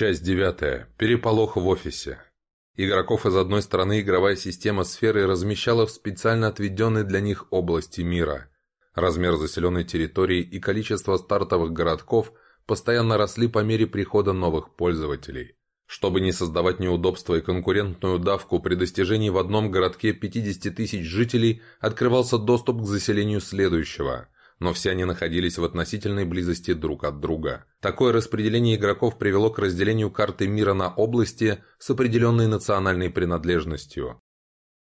Часть девятая. Переполох в офисе. Игроков из одной стороны игровая система сферы размещала в специально отведенной для них области мира. Размер заселенной территории и количество стартовых городков постоянно росли по мере прихода новых пользователей. Чтобы не создавать неудобства и конкурентную давку при достижении в одном городке 50 тысяч жителей, открывался доступ к заселению следующего – но все они находились в относительной близости друг от друга. Такое распределение игроков привело к разделению карты мира на области с определенной национальной принадлежностью.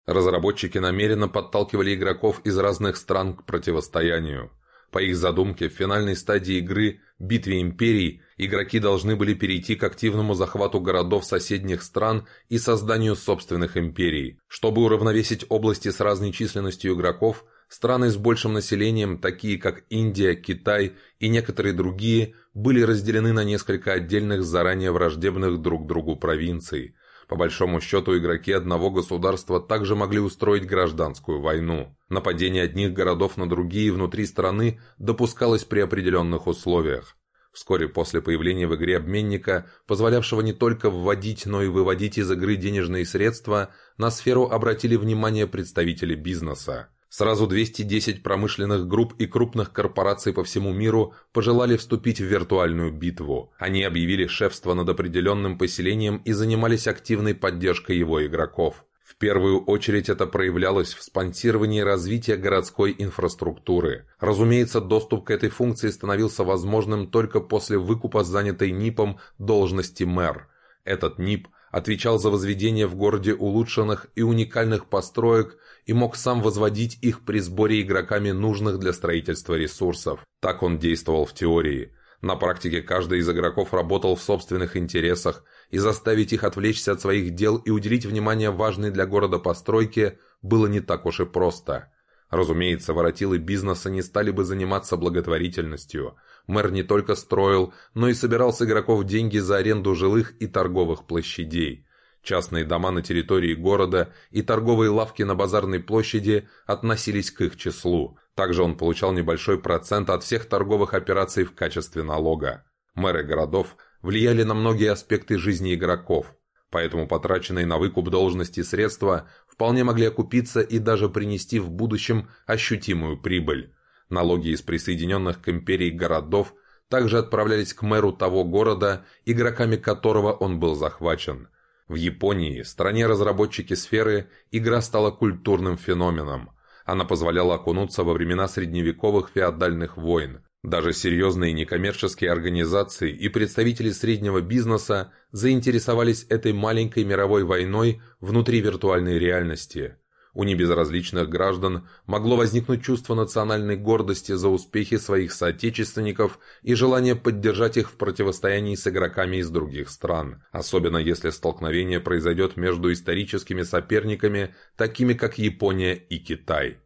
Разработчики намеренно подталкивали игроков из разных стран к противостоянию. По их задумке, в финальной стадии игры «Битве империй» игроки должны были перейти к активному захвату городов соседних стран и созданию собственных империй. Чтобы уравновесить области с разной численностью игроков, Страны с большим населением, такие как Индия, Китай и некоторые другие, были разделены на несколько отдельных заранее враждебных друг другу провинций. По большому счету, игроки одного государства также могли устроить гражданскую войну. Нападение одних городов на другие внутри страны допускалось при определенных условиях. Вскоре после появления в игре обменника, позволявшего не только вводить, но и выводить из игры денежные средства, на сферу обратили внимание представители бизнеса. Сразу 210 промышленных групп и крупных корпораций по всему миру пожелали вступить в виртуальную битву. Они объявили шефство над определенным поселением и занимались активной поддержкой его игроков. В первую очередь это проявлялось в спонсировании развития городской инфраструктуры. Разумеется, доступ к этой функции становился возможным только после выкупа занятой НИПом должности мэр. Этот НИП отвечал за возведение в городе улучшенных и уникальных построек и мог сам возводить их при сборе игроками нужных для строительства ресурсов. Так он действовал в теории. На практике каждый из игроков работал в собственных интересах, и заставить их отвлечься от своих дел и уделить внимание важной для города постройке было не так уж и просто. Разумеется, воротилы бизнеса не стали бы заниматься благотворительностью. Мэр не только строил, но и собирал с игроков деньги за аренду жилых и торговых площадей. Частные дома на территории города и торговые лавки на базарной площади относились к их числу. Также он получал небольшой процент от всех торговых операций в качестве налога. Мэры городов влияли на многие аспекты жизни игроков, поэтому потраченные на выкуп должности средства вполне могли окупиться и даже принести в будущем ощутимую прибыль. Налоги из присоединенных к империи городов также отправлялись к мэру того города, игроками которого он был захвачен. В Японии, стране разработчики сферы, игра стала культурным феноменом. Она позволяла окунуться во времена средневековых феодальных войн. Даже серьезные некоммерческие организации и представители среднего бизнеса заинтересовались этой маленькой мировой войной внутри виртуальной реальности. У небезразличных граждан могло возникнуть чувство национальной гордости за успехи своих соотечественников и желание поддержать их в противостоянии с игроками из других стран, особенно если столкновение произойдет между историческими соперниками, такими как Япония и Китай.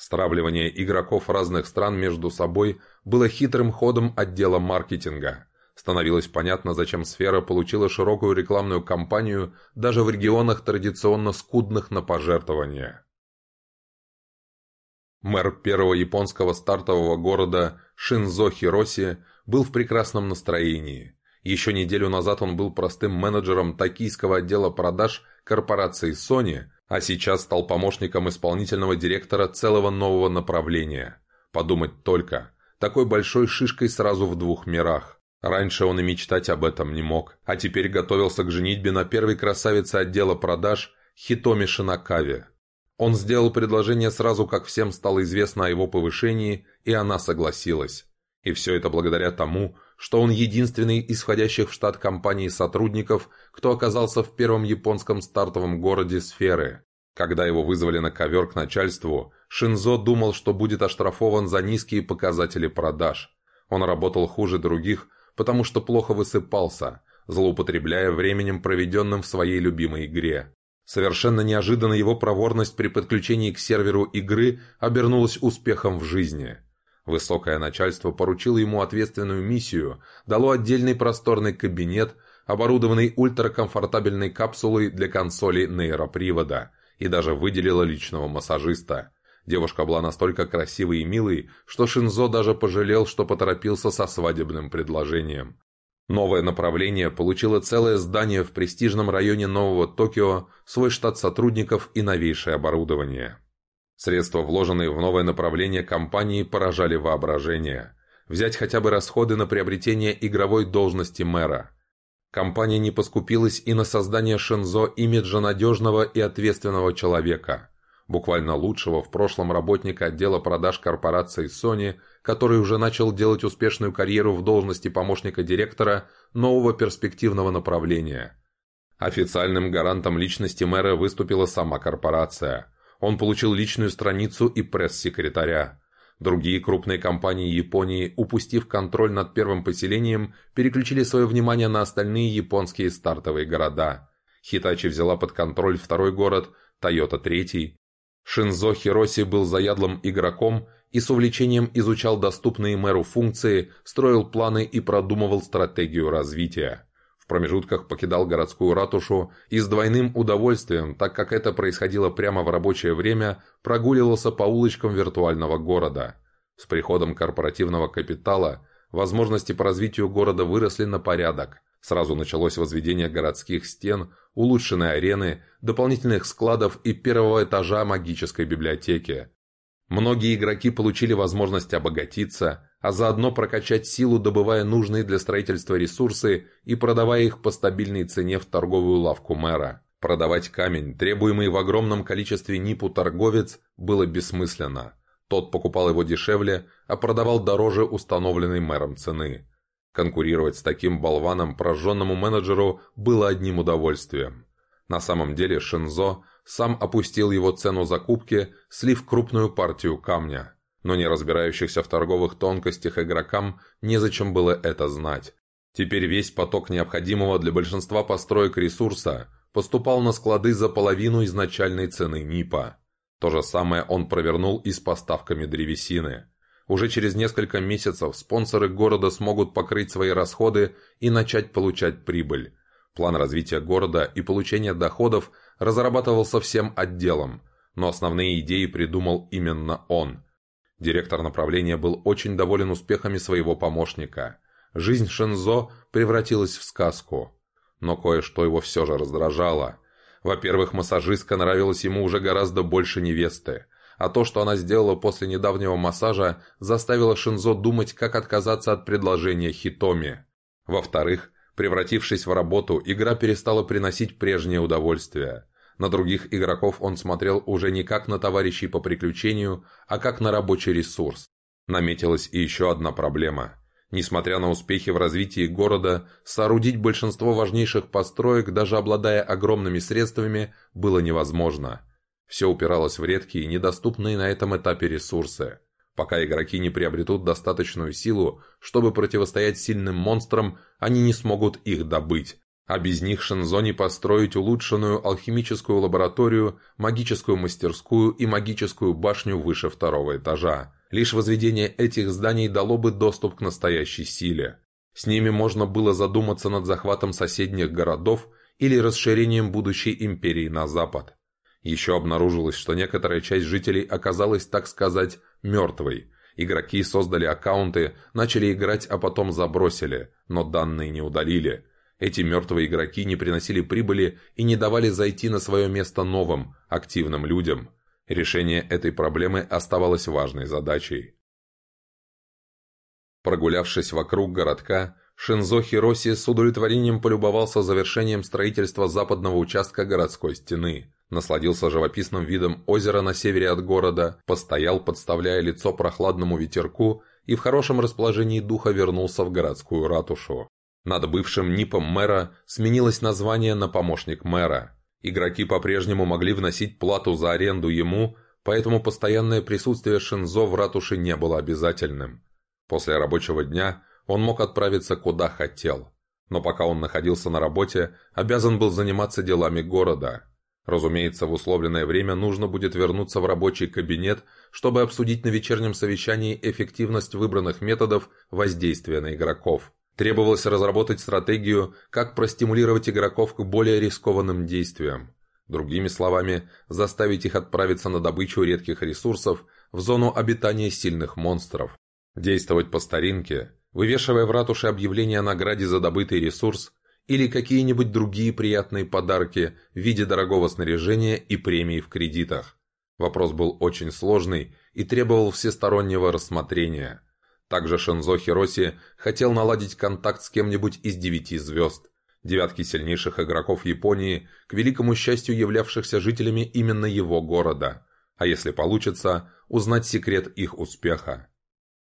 Стравливание игроков разных стран между собой было хитрым ходом отдела маркетинга. Становилось понятно, зачем сфера получила широкую рекламную кампанию даже в регионах традиционно скудных на пожертвования. Мэр первого японского стартового города Шинзо Хироси был в прекрасном настроении. Еще неделю назад он был простым менеджером токийского отдела продаж корпорации Sony – а сейчас стал помощником исполнительного директора целого нового направления. Подумать только, такой большой шишкой сразу в двух мирах. Раньше он и мечтать об этом не мог, а теперь готовился к женитьбе на первой красавице отдела продаж Хитоми Шинакаве. Он сделал предложение сразу, как всем стало известно о его повышении, и она согласилась. И все это благодаря тому, что он единственный из входящих в штат компании сотрудников, кто оказался в первом японском стартовом городе сферы. Когда его вызвали на ковер к начальству, Шинзо думал, что будет оштрафован за низкие показатели продаж. Он работал хуже других, потому что плохо высыпался, злоупотребляя временем, проведенным в своей любимой игре. Совершенно неожиданно его проворность при подключении к серверу игры обернулась успехом в жизни – Высокое начальство поручило ему ответственную миссию, дало отдельный просторный кабинет, оборудованный ультракомфортабельной капсулой для консоли нейропривода, и даже выделило личного массажиста. Девушка была настолько красивой и милой, что Шинзо даже пожалел, что поторопился со свадебным предложением. Новое направление получило целое здание в престижном районе Нового Токио, свой штат сотрудников и новейшее оборудование. Средства, вложенные в новое направление компании, поражали воображение. Взять хотя бы расходы на приобретение игровой должности мэра. Компания не поскупилась и на создание Шинзо имиджа надежного и ответственного человека буквально лучшего в прошлом работника отдела продаж корпорации Sony, который уже начал делать успешную карьеру в должности помощника директора нового перспективного направления. Официальным гарантом личности мэра выступила сама корпорация. Он получил личную страницу и пресс-секретаря. Другие крупные компании Японии, упустив контроль над первым поселением, переключили свое внимание на остальные японские стартовые города. Хитачи взяла под контроль второй город, Тойота третий, Шинзо Хироси был заядлым игроком и с увлечением изучал доступные мэру функции, строил планы и продумывал стратегию развития. Промежутках покидал городскую ратушу и с двойным удовольствием, так как это происходило прямо в рабочее время, прогуливался по улочкам виртуального города. С приходом корпоративного капитала возможности по развитию города выросли на порядок – Сразу началось возведение городских стен, улучшенной арены, дополнительных складов и первого этажа магической библиотеки. Многие игроки получили возможность обогатиться, а заодно прокачать силу, добывая нужные для строительства ресурсы и продавая их по стабильной цене в торговую лавку мэра. Продавать камень, требуемый в огромном количестве НИПу торговец, было бессмысленно. Тот покупал его дешевле, а продавал дороже установленной мэром цены. Конкурировать с таким болваном прожженному менеджеру было одним удовольствием. На самом деле Шинзо сам опустил его цену закупки, слив крупную партию камня. Но не разбирающихся в торговых тонкостях игрокам незачем было это знать. Теперь весь поток необходимого для большинства построек ресурса поступал на склады за половину изначальной цены НИПа. То же самое он провернул и с поставками древесины. Уже через несколько месяцев спонсоры города смогут покрыть свои расходы и начать получать прибыль. План развития города и получения доходов разрабатывался всем отделом, но основные идеи придумал именно он. Директор направления был очень доволен успехами своего помощника. Жизнь Шензо превратилась в сказку. Но кое-что его все же раздражало. Во-первых, массажистка нравилась ему уже гораздо больше невесты а то, что она сделала после недавнего массажа, заставило Шинзо думать, как отказаться от предложения Хитоми. Во-вторых, превратившись в работу, игра перестала приносить прежнее удовольствие. На других игроков он смотрел уже не как на товарищей по приключению, а как на рабочий ресурс. Наметилась и еще одна проблема. Несмотря на успехи в развитии города, соорудить большинство важнейших построек, даже обладая огромными средствами, было невозможно – все упиралось в редкие, недоступные на этом этапе ресурсы. Пока игроки не приобретут достаточную силу, чтобы противостоять сильным монстрам, они не смогут их добыть. А без них Шинзо не построить улучшенную алхимическую лабораторию, магическую мастерскую и магическую башню выше второго этажа. Лишь возведение этих зданий дало бы доступ к настоящей силе. С ними можно было задуматься над захватом соседних городов или расширением будущей империи на запад. Еще обнаружилось, что некоторая часть жителей оказалась, так сказать, мертвой. Игроки создали аккаунты, начали играть, а потом забросили, но данные не удалили. Эти мертвые игроки не приносили прибыли и не давали зайти на свое место новым, активным людям. Решение этой проблемы оставалось важной задачей. Прогулявшись вокруг городка, Шинзо Хироси с удовлетворением полюбовался завершением строительства западного участка городской стены насладился живописным видом озера на севере от города, постоял, подставляя лицо прохладному ветерку и в хорошем расположении духа вернулся в городскую ратушу. Над бывшим НИПом мэра сменилось название на помощник мэра. Игроки по-прежнему могли вносить плату за аренду ему, поэтому постоянное присутствие Шинзо в ратуше не было обязательным. После рабочего дня он мог отправиться куда хотел. Но пока он находился на работе, обязан был заниматься делами города – Разумеется, в условленное время нужно будет вернуться в рабочий кабинет, чтобы обсудить на вечернем совещании эффективность выбранных методов воздействия на игроков. Требовалось разработать стратегию, как простимулировать игроков к более рискованным действиям. Другими словами, заставить их отправиться на добычу редких ресурсов в зону обитания сильных монстров. Действовать по старинке, вывешивая в ратуше объявление о награде за добытый ресурс или какие-нибудь другие приятные подарки в виде дорогого снаряжения и премий в кредитах. Вопрос был очень сложный и требовал всестороннего рассмотрения. Также Шензо Хироси хотел наладить контакт с кем-нибудь из девяти звезд, девятки сильнейших игроков Японии, к великому счастью являвшихся жителями именно его города, а если получится, узнать секрет их успеха.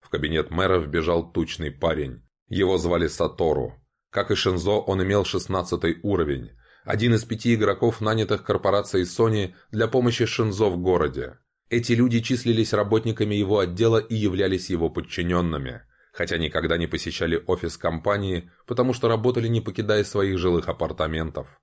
В кабинет мэра вбежал тучный парень. Его звали Сатору. Как и Шензо, он имел 16 уровень. Один из пяти игроков, нанятых корпорацией Sony для помощи Шензо в городе. Эти люди числились работниками его отдела и являлись его подчиненными, хотя никогда не посещали офис компании, потому что работали не покидая своих жилых апартаментов.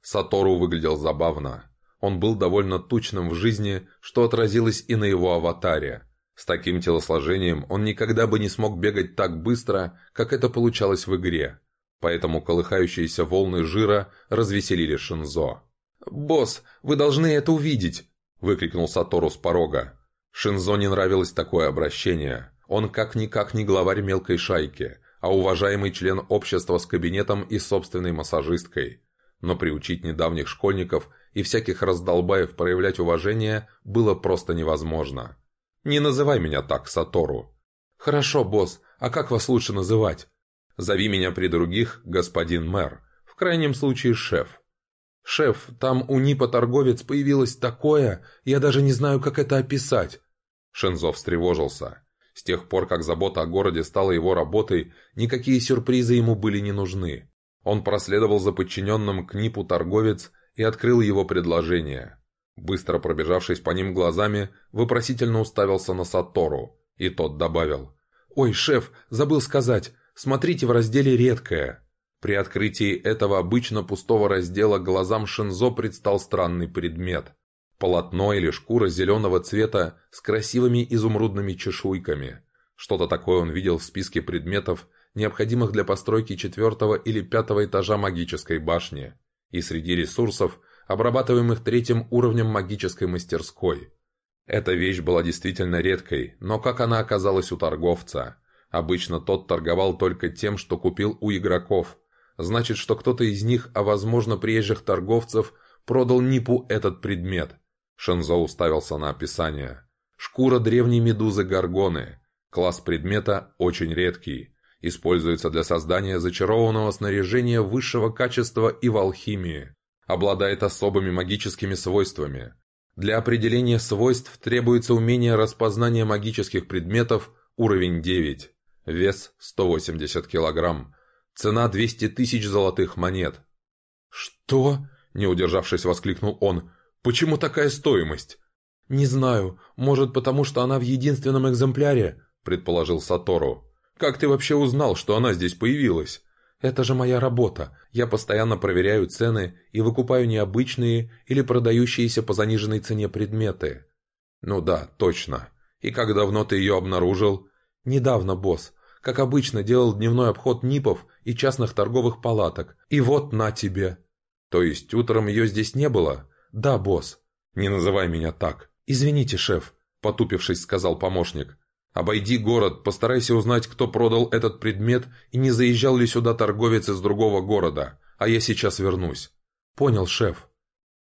Сатору выглядел забавно. Он был довольно тучным в жизни, что отразилось и на его аватаре. С таким телосложением он никогда бы не смог бегать так быстро, как это получалось в игре. Поэтому колыхающиеся волны жира развеселили Шинзо. «Босс, вы должны это увидеть!» – выкрикнул Сатору с порога. Шинзо не нравилось такое обращение. Он как-никак не главарь мелкой шайки, а уважаемый член общества с кабинетом и собственной массажисткой. Но приучить недавних школьников и всяких раздолбаев проявлять уважение было просто невозможно. «Не называй меня так, Сатору». «Хорошо, босс, а как вас лучше называть?» «Зови меня при других, господин мэр. В крайнем случае, шеф». «Шеф, там у Нипа торговец появилось такое, я даже не знаю, как это описать». Шензо встревожился. С тех пор, как забота о городе стала его работой, никакие сюрпризы ему были не нужны. Он проследовал за подчиненным к Нипу торговец и открыл его предложение. Быстро пробежавшись по ним глазами, вопросительно уставился на Сатору, и тот добавил. «Ой, шеф, забыл сказать, смотрите в разделе «Редкое». При открытии этого обычно пустого раздела глазам Шинзо предстал странный предмет. Полотно или шкура зеленого цвета с красивыми изумрудными чешуйками. Что-то такое он видел в списке предметов, необходимых для постройки четвертого или пятого этажа магической башни. И среди ресурсов – обрабатываемых третьим уровнем магической мастерской. Эта вещь была действительно редкой, но как она оказалась у торговца? Обычно тот торговал только тем, что купил у игроков. Значит, что кто-то из них, а возможно приезжих торговцев, продал Нипу этот предмет. Шензо уставился на описание. Шкура древней медузы Гаргоны. Класс предмета очень редкий. Используется для создания зачарованного снаряжения высшего качества и в алхимии обладает особыми магическими свойствами. Для определения свойств требуется умение распознания магических предметов уровень 9, вес 180 кг, цена 200 тысяч золотых монет. «Что?» – не удержавшись, воскликнул он. «Почему такая стоимость?» «Не знаю. Может, потому что она в единственном экземпляре?» – предположил Сатору. «Как ты вообще узнал, что она здесь появилась?» Это же моя работа. Я постоянно проверяю цены и выкупаю необычные или продающиеся по заниженной цене предметы. Ну да, точно. И как давно ты ее обнаружил? Недавно, босс. Как обычно, делал дневной обход НИПов и частных торговых палаток. И вот на тебе. То есть утром ее здесь не было? Да, босс. Не называй меня так. Извините, шеф, потупившись, сказал помощник. Обойди город, постарайся узнать, кто продал этот предмет и не заезжал ли сюда торговец из другого города, а я сейчас вернусь. Понял, шеф.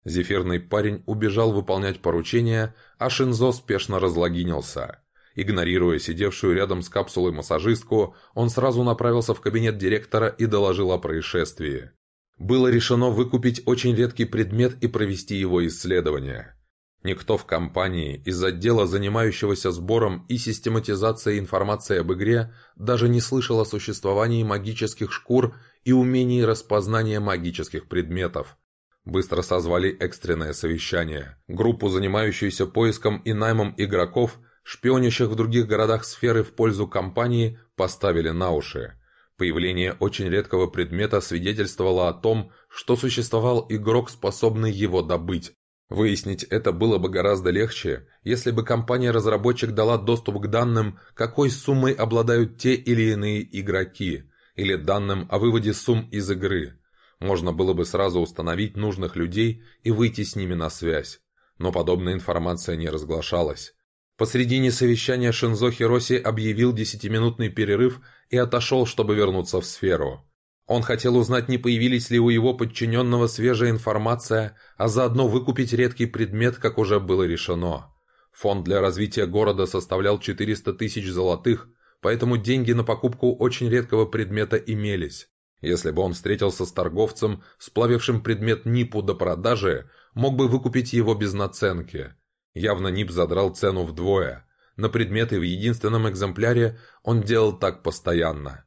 Зефирный парень убежал выполнять поручение, а Шинзо спешно разлогинился. Игнорируя сидевшую рядом с капсулой массажистку, он сразу направился в кабинет директора и доложил о происшествии. Было решено выкупить очень редкий предмет и провести его исследование. Никто в компании из отдела, занимающегося сбором и систематизацией информации об игре, даже не слышал о существовании магических шкур и умении распознания магических предметов. Быстро созвали экстренное совещание. Группу, занимающуюся поиском и наймом игроков, шпионящих в других городах сферы в пользу компании, поставили на уши. Появление очень редкого предмета свидетельствовало о том, что существовал игрок, способный его добыть. Выяснить это было бы гораздо легче, если бы компания-разработчик дала доступ к данным, какой суммой обладают те или иные игроки, или данным о выводе сумм из игры. Можно было бы сразу установить нужных людей и выйти с ними на связь. Но подобная информация не разглашалась. Посредине совещания Шинзо Хироси объявил десятиминутный перерыв и отошел, чтобы вернуться в сферу. Он хотел узнать, не появились ли у его подчиненного свежая информация, а заодно выкупить редкий предмет, как уже было решено. Фонд для развития города составлял 400 тысяч золотых, поэтому деньги на покупку очень редкого предмета имелись. Если бы он встретился с торговцем, сплавившим предмет НИПу до продажи, мог бы выкупить его без наценки. Явно НИП задрал цену вдвое. На предметы в единственном экземпляре он делал так постоянно.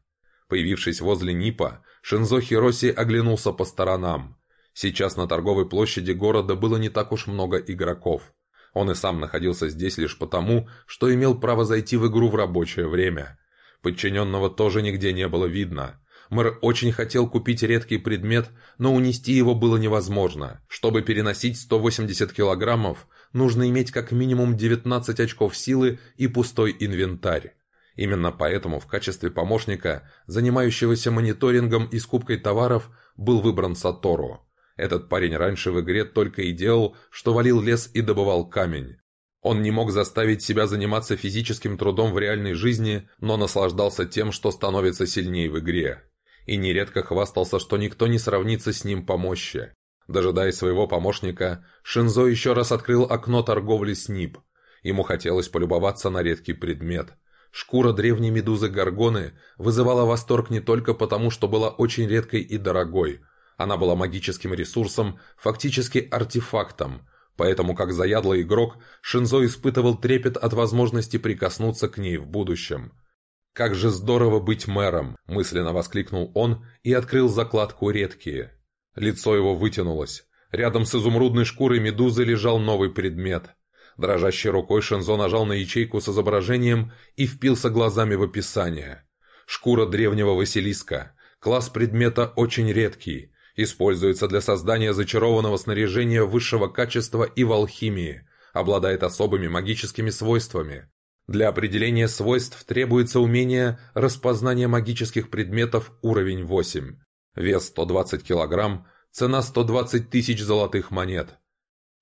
Появившись возле НИПа, Шинзо Хироси оглянулся по сторонам. Сейчас на торговой площади города было не так уж много игроков. Он и сам находился здесь лишь потому, что имел право зайти в игру в рабочее время. Подчиненного тоже нигде не было видно. Мэр очень хотел купить редкий предмет, но унести его было невозможно. Чтобы переносить 180 килограммов, нужно иметь как минимум 19 очков силы и пустой инвентарь. Именно поэтому в качестве помощника, занимающегося мониторингом и скупкой товаров, был выбран Сатору. Этот парень раньше в игре только и делал, что валил лес и добывал камень. Он не мог заставить себя заниматься физическим трудом в реальной жизни, но наслаждался тем, что становится сильнее в игре. И нередко хвастался, что никто не сравнится с ним по мощи. Дожидаясь своего помощника, Шинзо еще раз открыл окно торговли с НИП. Ему хотелось полюбоваться на редкий предмет. Шкура древней медузы Гаргоны вызывала восторг не только потому, что была очень редкой и дорогой – она была магическим ресурсом, фактически артефактом, поэтому как заядлый игрок Шинзо испытывал трепет от возможности прикоснуться к ней в будущем. «Как же здорово быть мэром!» – мысленно воскликнул он и открыл закладку «Редкие». Лицо его вытянулось. Рядом с изумрудной шкурой медузы лежал новый предмет. Дрожащей рукой Шинзо нажал на ячейку с изображением и впился глазами в описание. Шкура древнего Василиска. Класс предмета очень редкий. Используется для создания зачарованного снаряжения высшего качества и в алхимии. Обладает особыми магическими свойствами. Для определения свойств требуется умение распознания магических предметов уровень 8. Вес 120 кг, цена 120 тысяч золотых монет.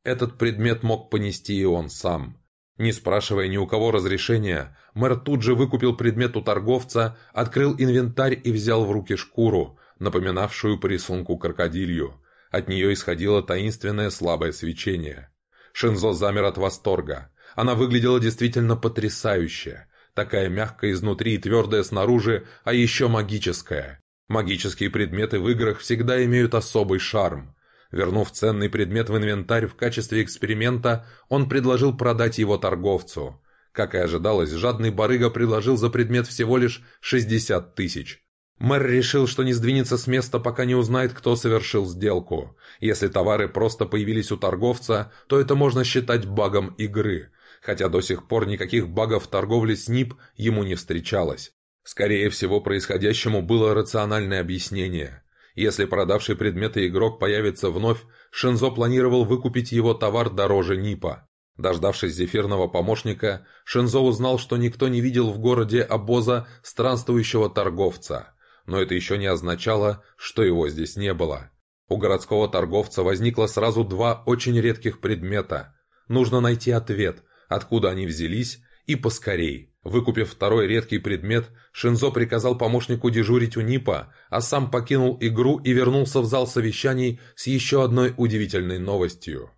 Этот предмет мог понести и он сам. Не спрашивая ни у кого разрешения, мэр тут же выкупил предмет у торговца, открыл инвентарь и взял в руки шкуру, напоминавшую по рисунку крокодилью. От нее исходило таинственное слабое свечение. Шинзо замер от восторга. Она выглядела действительно потрясающе. Такая мягкая изнутри и твердая снаружи, а еще магическая. Магические предметы в играх всегда имеют особый шарм. Вернув ценный предмет в инвентарь в качестве эксперимента, он предложил продать его торговцу. Как и ожидалось, жадный барыга предложил за предмет всего лишь 60 тысяч. Мэр решил, что не сдвинется с места, пока не узнает, кто совершил сделку. Если товары просто появились у торговца, то это можно считать багом игры, хотя до сих пор никаких багов в торговле с НИП ему не встречалось. Скорее всего, происходящему было рациональное объяснение. Если продавший предметы игрок появится вновь, Шинзо планировал выкупить его товар дороже НИПа. Дождавшись зефирного помощника, Шинзо узнал, что никто не видел в городе обоза странствующего торговца но это еще не означало, что его здесь не было. У городского торговца возникло сразу два очень редких предмета. Нужно найти ответ, откуда они взялись, и поскорей. Выкупив второй редкий предмет, Шинзо приказал помощнику дежурить у Нипа, а сам покинул игру и вернулся в зал совещаний с еще одной удивительной новостью.